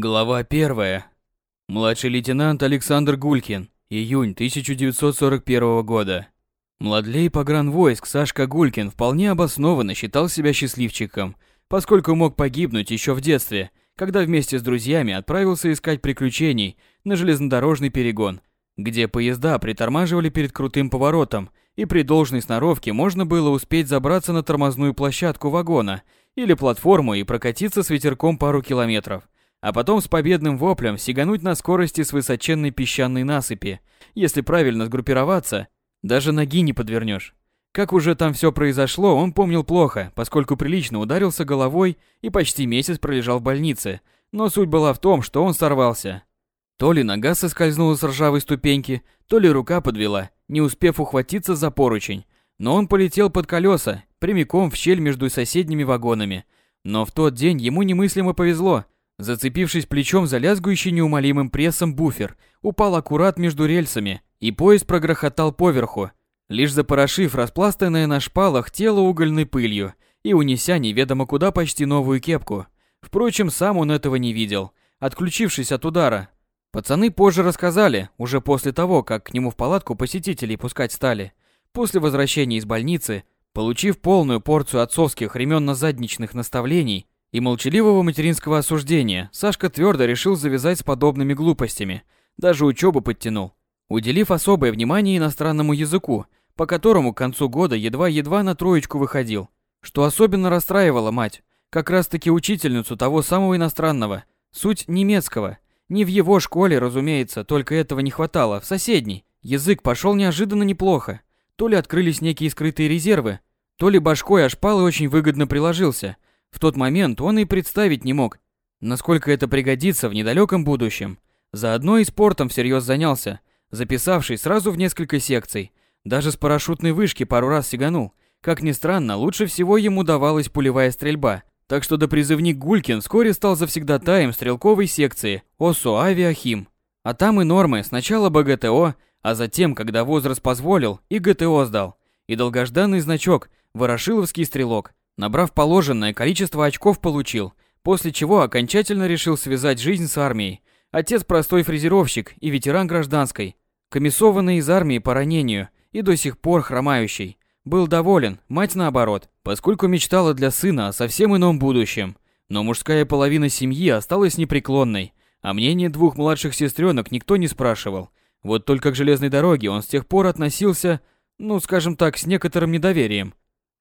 Глава первая. Младший лейтенант Александр Гулькин. Июнь 1941 года. Младлей погранвойск Сашка Гулькин вполне обоснованно считал себя счастливчиком, поскольку мог погибнуть еще в детстве, когда вместе с друзьями отправился искать приключений на железнодорожный перегон, где поезда притормаживали перед крутым поворотом, и при должной сноровке можно было успеть забраться на тормозную площадку вагона или платформу и прокатиться с ветерком пару километров – а потом с победным воплем сигануть на скорости с высоченной песчаной насыпи. Если правильно сгруппироваться, даже ноги не подвернешь. Как уже там все произошло, он помнил плохо, поскольку прилично ударился головой и почти месяц пролежал в больнице. Но суть была в том, что он сорвался. То ли нога соскользнула с ржавой ступеньки, то ли рука подвела, не успев ухватиться за поручень. Но он полетел под колеса, прямиком в щель между соседними вагонами. Но в тот день ему немыслимо повезло – Зацепившись плечом за лязгующий неумолимым прессом буфер, упал аккурат между рельсами, и поезд прогрохотал поверху, лишь запорошив распластанное на шпалах тело угольной пылью и унеся неведомо куда почти новую кепку. Впрочем, сам он этого не видел, отключившись от удара. Пацаны позже рассказали, уже после того, как к нему в палатку посетителей пускать стали. После возвращения из больницы, получив полную порцию отцовских ременно-задничных наставлений, и молчаливого материнского осуждения Сашка твердо решил завязать с подобными глупостями, даже учебу подтянул, уделив особое внимание иностранному языку, по которому к концу года едва-едва на троечку выходил, что особенно расстраивало мать, как раз-таки учительницу того самого иностранного, суть немецкого. Не в его школе, разумеется, только этого не хватало, в соседней. Язык пошел неожиданно неплохо. То ли открылись некие скрытые резервы, то ли башкой аж пал очень выгодно приложился – в тот момент он и представить не мог, насколько это пригодится в недалеком будущем. Заодно и спортом всерьез занялся, записавшись сразу в несколько секций. Даже с парашютной вышки пару раз сиганул. Как ни странно, лучше всего ему давалась пулевая стрельба. Так что до призывник Гулькин вскоре стал завсегдатаем стрелковой секции ОСО «Авиахим». А там и нормы, сначала БГТО, а затем, когда возраст позволил, и ГТО сдал. И долгожданный значок «Ворошиловский стрелок», Набрав положенное количество очков получил, после чего окончательно решил связать жизнь с армией. Отец простой фрезеровщик и ветеран гражданской, комиссованный из армии по ранению и до сих пор хромающий. Был доволен, мать наоборот, поскольку мечтала для сына о совсем ином будущем. Но мужская половина семьи осталась непреклонной, а мнение двух младших сестренок никто не спрашивал. Вот только к железной дороге он с тех пор относился, ну, скажем так, с некоторым недоверием.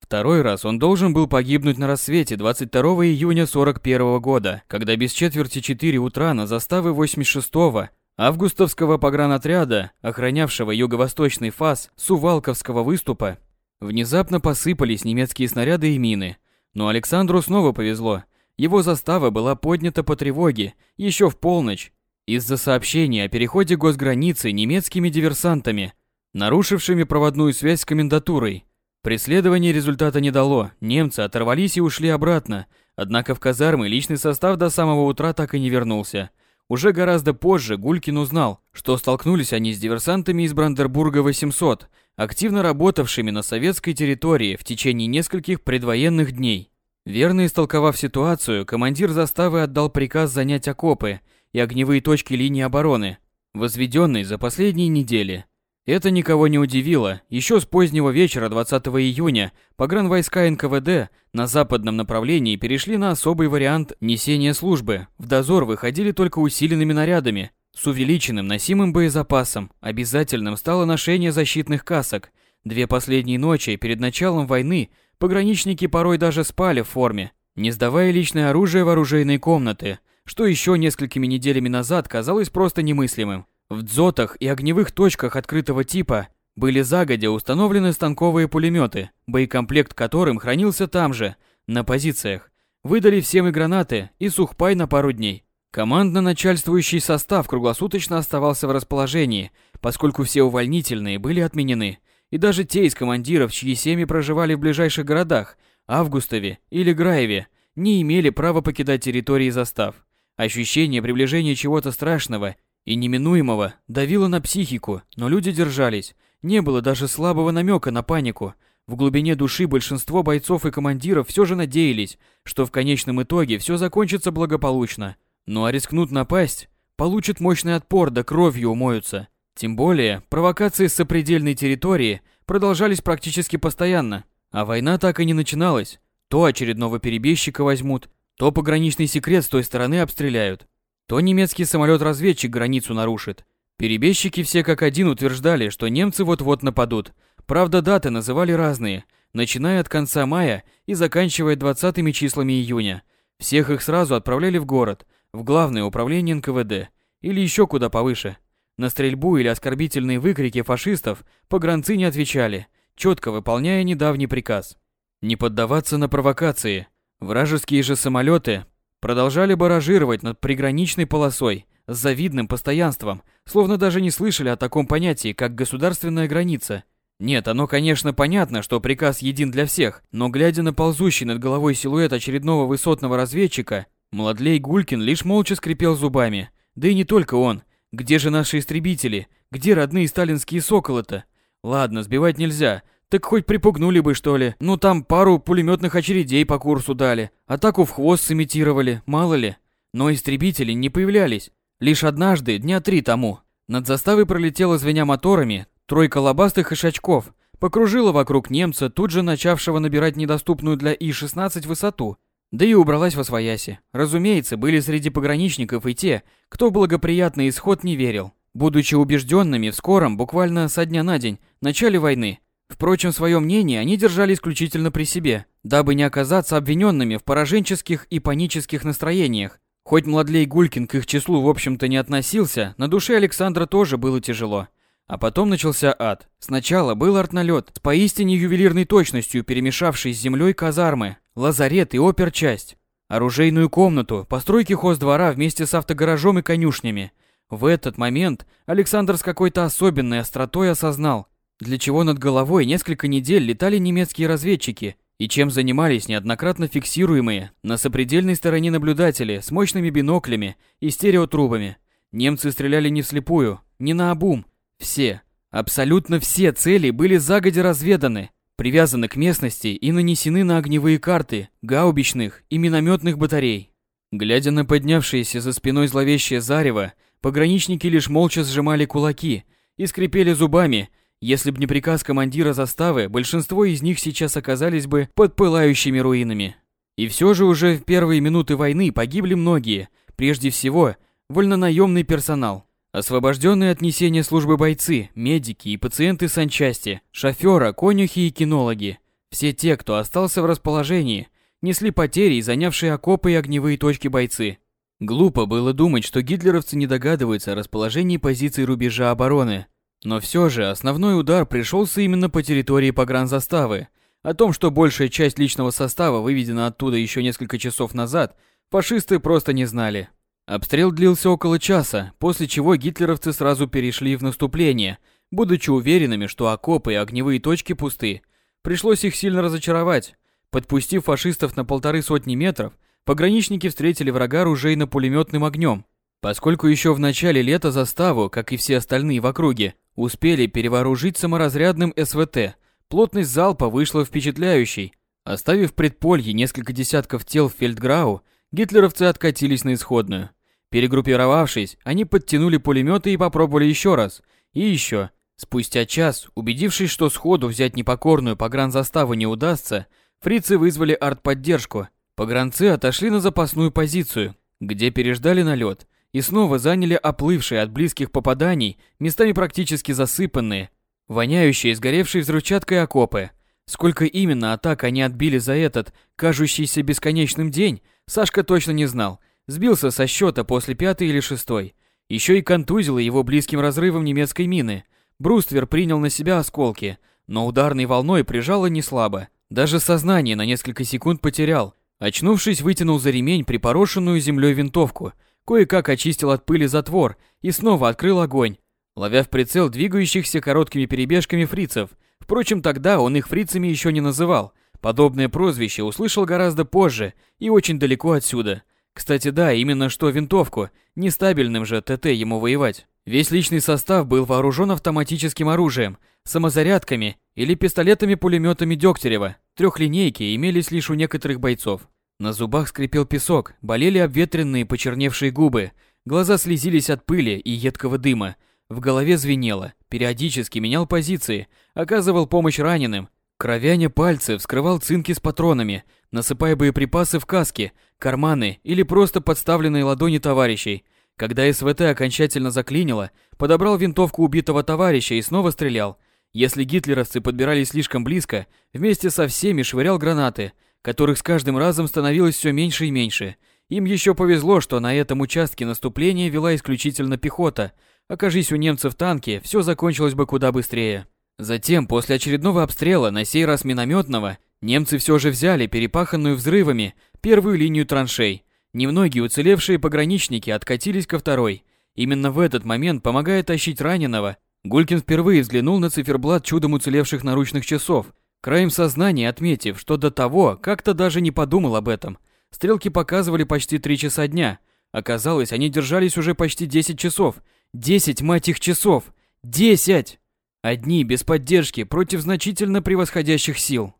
Второй раз он должен был погибнуть на рассвете 22 июня 41 года, когда без четверти 4 утра на заставы 86-го августовского погранотряда, охранявшего юго-восточный фас Сувалковского выступа, внезапно посыпались немецкие снаряды и мины. Но Александру снова повезло. Его застава была поднята по тревоге еще в полночь из-за сообщения о переходе госграницы немецкими диверсантами, нарушившими проводную связь с комендатурой. Преследование результата не дало, немцы оторвались и ушли обратно, однако в казармы личный состав до самого утра так и не вернулся. Уже гораздо позже Гулькин узнал, что столкнулись они с диверсантами из Брандербурга 800, активно работавшими на советской территории в течение нескольких предвоенных дней. Верно истолковав ситуацию, командир заставы отдал приказ занять окопы и огневые точки линии обороны, возведенные за последние недели. Это никого не удивило. Еще с позднего вечера 20 июня погранвойска НКВД на западном направлении перешли на особый вариант несения службы. В дозор выходили только усиленными нарядами, с увеличенным носимым боезапасом. Обязательным стало ношение защитных касок. Две последние ночи перед началом войны пограничники порой даже спали в форме, не сдавая личное оружие в оружейные комнаты, что еще несколькими неделями назад казалось просто немыслимым. В дзотах и огневых точках открытого типа были загодя установлены станковые пулеметы, боекомплект которым хранился там же, на позициях. Выдали всем и гранаты, и сухпай на пару дней. Командно-начальствующий состав круглосуточно оставался в расположении, поскольку все увольнительные были отменены, и даже те из командиров, чьи семьи проживали в ближайших городах, Августове или Граеве, не имели права покидать территории застав. Ощущение приближения чего-то страшного и неминуемого давило на психику, но люди держались. Не было даже слабого намека на панику. В глубине души большинство бойцов и командиров все же надеялись, что в конечном итоге все закончится благополучно. Ну а рискнут напасть, получат мощный отпор да кровью умоются. Тем более, провокации с сопредельной территории продолжались практически постоянно, а война так и не начиналась. То очередного перебежчика возьмут, то пограничный секрет с той стороны обстреляют, то немецкий самолет-разведчик границу нарушит. Перебежчики все как один утверждали, что немцы вот-вот нападут. Правда, даты называли разные, начиная от конца мая и заканчивая 20 числами июня. Всех их сразу отправляли в город, в главное управление НКВД или еще куда повыше. На стрельбу или оскорбительные выкрики фашистов погранцы не отвечали, четко выполняя недавний приказ. Не поддаваться на провокации. Вражеские же самолеты продолжали баражировать над приграничной полосой с завидным постоянством, словно даже не слышали о таком понятии, как государственная граница. Нет, оно, конечно, понятно, что приказ един для всех, но глядя на ползущий над головой силуэт очередного высотного разведчика, Младлей Гулькин лишь молча скрипел зубами. Да и не только он. Где же наши истребители? Где родные сталинские соколы-то? Ладно, сбивать нельзя, так хоть припугнули бы, что ли. Ну там пару пулеметных очередей по курсу дали. Атаку в хвост сымитировали, мало ли. Но истребители не появлялись. Лишь однажды, дня три тому, над заставой пролетела звеня моторами тройка лобастых ишачков, покружила вокруг немца, тут же начавшего набирать недоступную для И-16 высоту, да и убралась во свояси. Разумеется, были среди пограничников и те, кто в благоприятный исход не верил, будучи убежденными в скором, буквально со дня на день, начале войны. Впрочем, свое мнение они держали исключительно при себе, дабы не оказаться обвиненными в пораженческих и панических настроениях. Хоть Младлей Гулькин к их числу в общем-то не относился, на душе Александра тоже было тяжело. А потом начался ад. Сначала был артналет с поистине ювелирной точностью перемешавший с землей казармы, лазарет и оперчасть, оружейную комнату, постройки хоздвора вместе с автогаражом и конюшнями. В этот момент Александр с какой-то особенной остротой осознал, для чего над головой несколько недель летали немецкие разведчики и чем занимались неоднократно фиксируемые на сопредельной стороне наблюдатели с мощными биноклями и стереотрубами. Немцы стреляли не вслепую, не на обум. Все, абсолютно все цели были загодя разведаны, привязаны к местности и нанесены на огневые карты гаубичных и минометных батарей. Глядя на поднявшееся за спиной зловещее зарево, пограничники лишь молча сжимали кулаки и скрипели зубами, если б не приказ командира заставы, большинство из них сейчас оказались бы под пылающими руинами. И все же уже в первые минуты войны погибли многие, прежде всего, вольнонаемный персонал. Освобожденные от несения службы бойцы, медики и пациенты санчасти, шофера, конюхи и кинологи. Все те, кто остался в расположении, несли потери занявшие окопы и огневые точки бойцы. Глупо было думать, что гитлеровцы не догадываются о расположении позиций рубежа обороны, но все же основной удар пришелся именно по территории погранзаставы. О том, что большая часть личного состава выведена оттуда еще несколько часов назад, фашисты просто не знали. Обстрел длился около часа, после чего гитлеровцы сразу перешли в наступление, будучи уверенными, что окопы и огневые точки пусты. Пришлось их сильно разочаровать. Подпустив фашистов на полторы сотни метров, пограничники встретили врага ружейно-пулеметным огнем. Поскольку еще в начале лета заставу, как и все остальные в округе, Успели перевооружить саморазрядным СВТ. Плотность залпа вышла впечатляющей. Оставив предполье несколько десятков тел в Фельдграу, гитлеровцы откатились на исходную. Перегруппировавшись, они подтянули пулеметы и попробовали еще раз. И еще. Спустя час, убедившись, что сходу взять непокорную погранзаставу не удастся, фрицы вызвали артподдержку. Погранцы отошли на запасную позицию, где переждали налет и снова заняли оплывшие от близких попаданий, местами практически засыпанные, воняющие сгоревшей взрывчаткой окопы. Сколько именно атак они отбили за этот, кажущийся бесконечным день, Сашка точно не знал. Сбился со счета после пятой или шестой. Еще и контузило его близким разрывом немецкой мины. Бруствер принял на себя осколки, но ударной волной прижало не слабо. Даже сознание на несколько секунд потерял. Очнувшись, вытянул за ремень припорошенную землей винтовку – Кое-как очистил от пыли затвор и снова открыл огонь, ловя в прицел двигающихся короткими перебежками фрицев. Впрочем, тогда он их фрицами еще не называл. Подобное прозвище услышал гораздо позже и очень далеко отсюда. Кстати, да, именно что винтовку, нестабильным же ТТ ему воевать. Весь личный состав был вооружен автоматическим оружием, самозарядками или пистолетами-пулеметами Дегтярева. Трехлинейки имелись лишь у некоторых бойцов. На зубах скрипел песок, болели обветренные почерневшие губы, глаза слезились от пыли и едкого дыма, в голове звенело, периодически менял позиции, оказывал помощь раненым, кровяне пальцы, вскрывал цинки с патронами, насыпая боеприпасы в каски, карманы или просто подставленные ладони товарищей. Когда СВТ окончательно заклинило, подобрал винтовку убитого товарища и снова стрелял. Если гитлеровцы подбирались слишком близко, вместе со всеми швырял гранаты, которых с каждым разом становилось все меньше и меньше. Им еще повезло, что на этом участке наступления вела исключительно пехота. Окажись у немцев танки, все закончилось бы куда быстрее. Затем, после очередного обстрела, на сей раз минометного, немцы все же взяли перепаханную взрывами первую линию траншей. Немногие уцелевшие пограничники откатились ко второй. Именно в этот момент, помогая тащить раненого, Гулькин впервые взглянул на циферблат чудом уцелевших наручных часов, краем сознания отметив, что до того как-то даже не подумал об этом. Стрелки показывали почти три часа дня. Оказалось, они держались уже почти 10 часов. 10, мать их, часов! 10! Одни, без поддержки, против значительно превосходящих сил.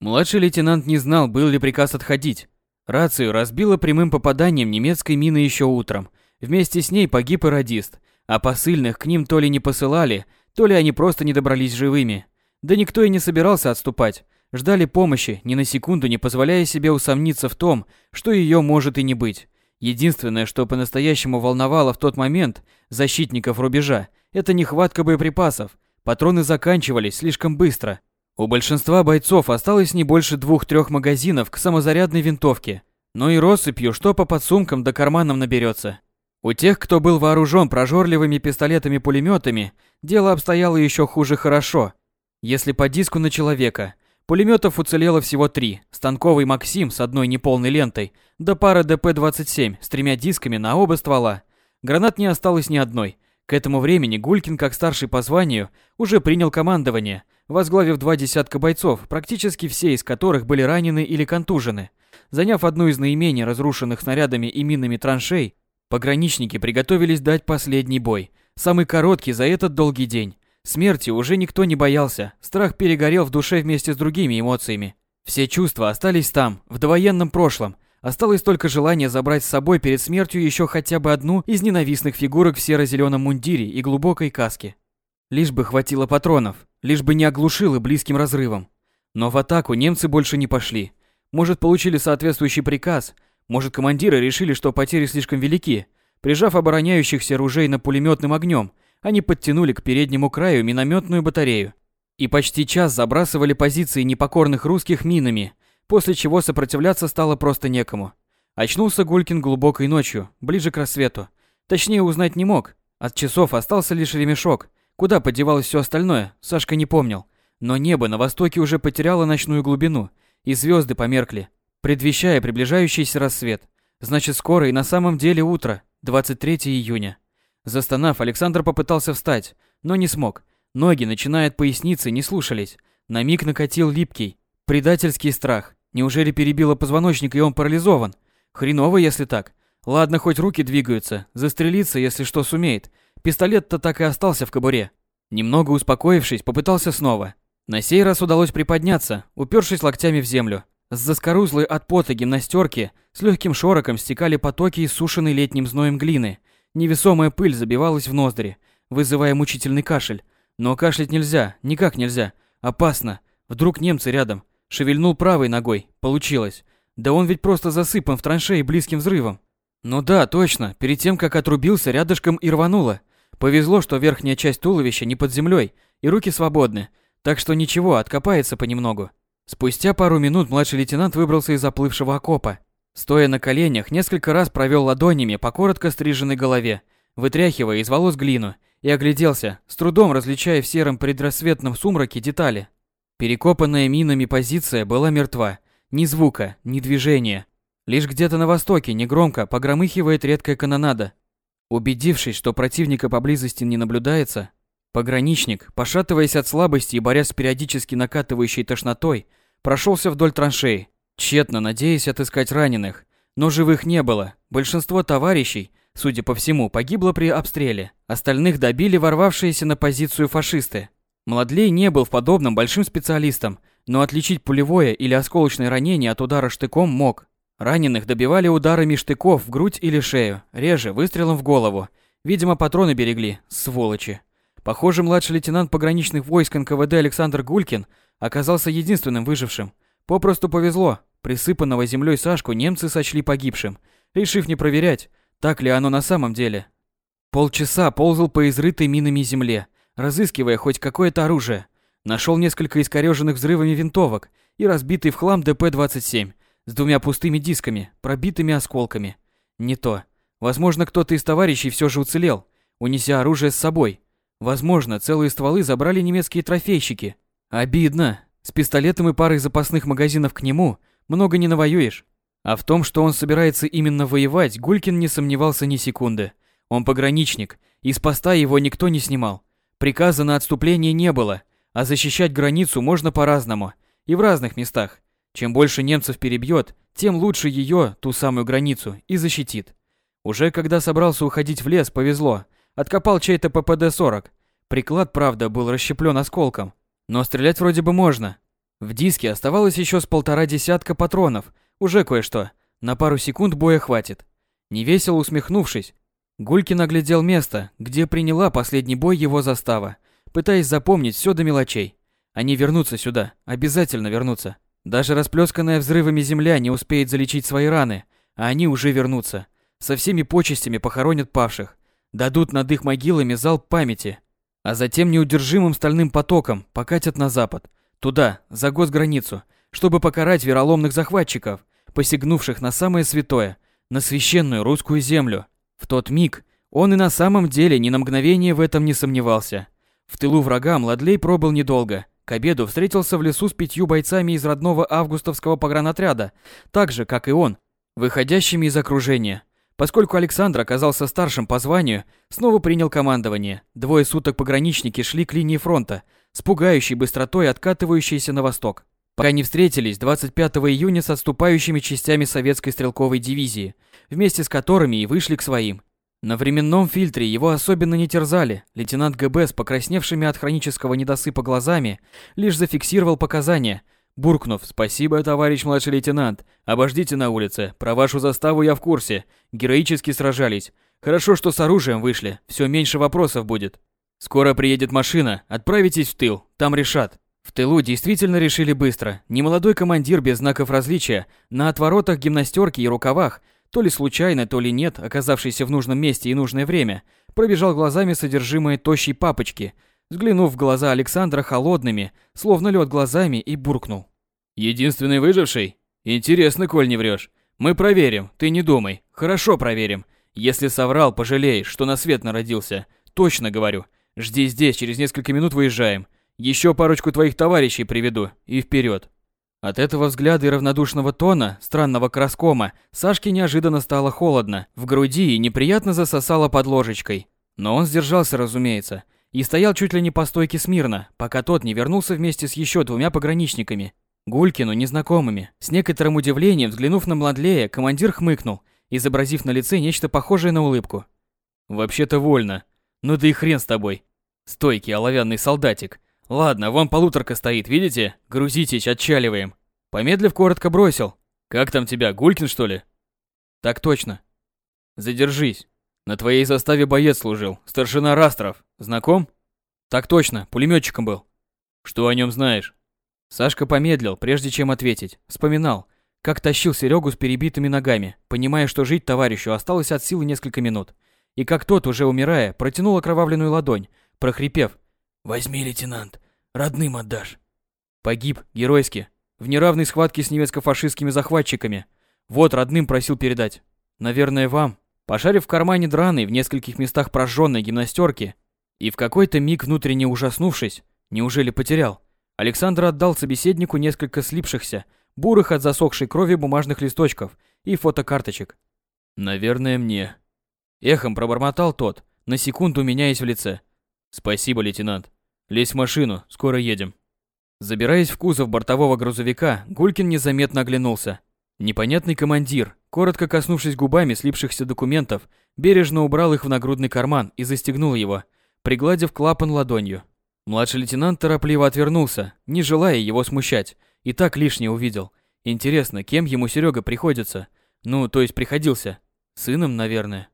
Младший лейтенант не знал, был ли приказ отходить. Рацию разбило прямым попаданием немецкой мины еще утром. Вместе с ней погиб и радист, а посыльных к ним то ли не посылали, то ли они просто не добрались живыми. Да никто и не собирался отступать. Ждали помощи, ни на секунду не позволяя себе усомниться в том, что ее может и не быть. Единственное, что по-настоящему волновало в тот момент защитников рубежа, это нехватка боеприпасов. Патроны заканчивались слишком быстро. У большинства бойцов осталось не больше двух-трех магазинов к самозарядной винтовке. Но и россыпью, что по подсумкам да карманам наберется. У тех, кто был вооружен прожорливыми пистолетами-пулеметами, дело обстояло еще хуже хорошо. Если по диску на человека, Пулеметов уцелело всего три. Станковый «Максим» с одной неполной лентой, да пара ДП-27 с тремя дисками на оба ствола. Гранат не осталось ни одной. К этому времени Гулькин, как старший по званию, уже принял командование, возглавив два десятка бойцов, практически все из которых были ранены или контужены. Заняв одну из наименее разрушенных снарядами и минами траншей, пограничники приготовились дать последний бой, самый короткий за этот долгий день. Смерти уже никто не боялся, страх перегорел в душе вместе с другими эмоциями. Все чувства остались там, в довоенном прошлом. Осталось только желание забрать с собой перед смертью еще хотя бы одну из ненавистных фигурок в серо-зеленом мундире и глубокой каске. Лишь бы хватило патронов, лишь бы не оглушило близким разрывом. Но в атаку немцы больше не пошли. Может, получили соответствующий приказ, может, командиры решили, что потери слишком велики, прижав обороняющихся ружей на пулеметным огнем, они подтянули к переднему краю минометную батарею и почти час забрасывали позиции непокорных русских минами, после чего сопротивляться стало просто некому. Очнулся Гулькин глубокой ночью, ближе к рассвету. Точнее узнать не мог. От часов остался лишь ремешок. Куда подевалось все остальное, Сашка не помнил. Но небо на востоке уже потеряло ночную глубину, и звезды померкли, предвещая приближающийся рассвет. Значит, скоро и на самом деле утро, 23 июня. Застонав, Александр попытался встать, но не смог. Ноги, начиная от поясницы, не слушались. На миг накатил липкий, предательский страх. Неужели перебило позвоночник и он парализован? Хреново, если так. Ладно, хоть руки двигаются, застрелиться, если что сумеет. Пистолет-то так и остался в кобуре. Немного успокоившись, попытался снова. На сей раз удалось приподняться, упершись локтями в землю. С заскорузлой от пота гимнастерки с легким шороком стекали потоки иссушенной летним зноем глины – Невесомая пыль забивалась в ноздри, вызывая мучительный кашель. Но кашлять нельзя, никак нельзя. Опасно. Вдруг немцы рядом. Шевельнул правой ногой. Получилось. Да он ведь просто засыпан в траншеи близким взрывом. Ну да, точно. Перед тем, как отрубился, рядышком и рвануло. Повезло, что верхняя часть туловища не под землей, и руки свободны. Так что ничего, откопается понемногу. Спустя пару минут младший лейтенант выбрался из заплывшего окопа Стоя на коленях, несколько раз провел ладонями по коротко стриженной голове, вытряхивая из волос глину, и огляделся, с трудом различая в сером предрассветном сумраке детали. Перекопанная минами позиция была мертва. Ни звука, ни движения. Лишь где-то на востоке негромко погромыхивает редкая канонада. Убедившись, что противника поблизости не наблюдается, пограничник, пошатываясь от слабости и борясь с периодически накатывающей тошнотой, прошелся вдоль траншеи, Тщетно надеясь отыскать раненых, но живых не было. Большинство товарищей, судя по всему, погибло при обстреле. Остальных добили ворвавшиеся на позицию фашисты. Младлей не был в подобном большим специалистом, но отличить пулевое или осколочное ранение от удара штыком мог. Раненых добивали ударами штыков в грудь или шею, реже выстрелом в голову. Видимо, патроны берегли, сволочи. Похоже, младший лейтенант пограничных войск НКВД Александр Гулькин оказался единственным выжившим. Попросту повезло. Присыпанного землей Сашку немцы сочли погибшим, решив не проверять, так ли оно на самом деле. Полчаса ползал по изрытой минами земле, разыскивая хоть какое-то оружие. Нашел несколько искореженных взрывами винтовок и разбитый в хлам ДП-27 с двумя пустыми дисками, пробитыми осколками. Не то. Возможно, кто-то из товарищей все же уцелел, унеся оружие с собой. Возможно, целые стволы забрали немецкие трофейщики. Обидно. С пистолетом и парой запасных магазинов к нему много не навоюешь. А в том, что он собирается именно воевать, Гулькин не сомневался ни секунды. Он пограничник, и с поста его никто не снимал. Приказа на отступление не было, а защищать границу можно по-разному и в разных местах. Чем больше немцев перебьет, тем лучше ее, ту самую границу, и защитит. Уже когда собрался уходить в лес, повезло. Откопал чей-то ППД-40. Приклад, правда, был расщеплен осколком. Но стрелять вроде бы можно. В диске оставалось еще с полтора десятка патронов. Уже кое-что. На пару секунд боя хватит. Невесело усмехнувшись, Гулькин оглядел место, где приняла последний бой его застава, пытаясь запомнить все до мелочей. Они вернутся сюда, обязательно вернутся. Даже расплесканная взрывами земля не успеет залечить свои раны, а они уже вернутся. Со всеми почестями похоронят павших, дадут над их могилами залп памяти, а затем неудержимым стальным потоком покатят на запад, туда, за госграницу, чтобы покарать вероломных захватчиков, посягнувших на самое святое, на священную русскую землю. В тот миг он и на самом деле ни на мгновение в этом не сомневался. В тылу врага Младлей пробыл недолго. К обеду встретился в лесу с пятью бойцами из родного августовского погранотряда, так же, как и он, выходящими из окружения. Поскольку Александр оказался старшим по званию, снова принял командование. Двое суток пограничники шли к линии фронта, с пугающей быстротой откатывающейся на восток. Пока не встретились 25 июня с отступающими частями советской стрелковой дивизии, вместе с которыми и вышли к своим. На временном фильтре его особенно не терзали. Лейтенант ГБ с покрасневшими от хронического недосыпа глазами лишь зафиксировал показания, буркнув «Спасибо, товарищ младший лейтенант. Обождите на улице. Про вашу заставу я в курсе. Героически сражались. Хорошо, что с оружием вышли. Все меньше вопросов будет. Скоро приедет машина. Отправитесь в тыл. Там решат». В тылу действительно решили быстро. Немолодой командир без знаков различия, на отворотах гимнастерки и рукавах то ли случайно, то ли нет, оказавшийся в нужном месте и нужное время, пробежал глазами содержимое тощей папочки, взглянув в глаза Александра холодными, словно лед глазами, и буркнул. «Единственный выживший? Интересно, коль не врешь. Мы проверим, ты не думай. Хорошо проверим. Если соврал, пожалеешь, что на свет народился. Точно говорю. Жди здесь, через несколько минут выезжаем. Еще парочку твоих товарищей приведу. И вперед. От этого взгляда и равнодушного тона, странного краскома, Сашке неожиданно стало холодно, в груди и неприятно засосало под ложечкой. Но он сдержался, разумеется, и стоял чуть ли не по стойке смирно, пока тот не вернулся вместе с еще двумя пограничниками. Гулькину незнакомыми. С некоторым удивлением, взглянув на Младлея, командир хмыкнул, изобразив на лице нечто похожее на улыбку. «Вообще-то вольно. Ну да и хрен с тобой. Стойкий оловянный солдатик. Ладно, вон полуторка стоит, видите? Грузитесь, отчаливаем. Помедлив, коротко бросил. Как там тебя, Гулькин, что ли? Так точно. Задержись. На твоей заставе боец служил, старшина Растров. Знаком? Так точно, пулеметчиком был. Что о нем знаешь? Сашка помедлил, прежде чем ответить. Вспоминал, как тащил Серегу с перебитыми ногами, понимая, что жить товарищу осталось от силы несколько минут. И как тот, уже умирая, протянул окровавленную ладонь, прохрипев. «Возьми, лейтенант, родным отдашь. Погиб геройски в неравной схватке с немецко-фашистскими захватчиками. Вот родным просил передать. Наверное, вам. Пошарив в кармане драной в нескольких местах прожженной гимнастерки и в какой-то миг внутренне ужаснувшись, неужели потерял, Александр отдал собеседнику несколько слипшихся, бурых от засохшей крови бумажных листочков и фотокарточек. «Наверное, мне». Эхом пробормотал тот, на секунду меняясь в лице. «Спасибо, лейтенант. Лезь в машину, скоро едем. Забираясь в кузов бортового грузовика, Гулькин незаметно оглянулся. Непонятный командир, коротко коснувшись губами слипшихся документов, бережно убрал их в нагрудный карман и застегнул его, пригладив клапан ладонью. Младший лейтенант торопливо отвернулся, не желая его смущать, и так лишнее увидел. Интересно, кем ему Серега приходится? Ну, то есть приходился. Сыном, наверное.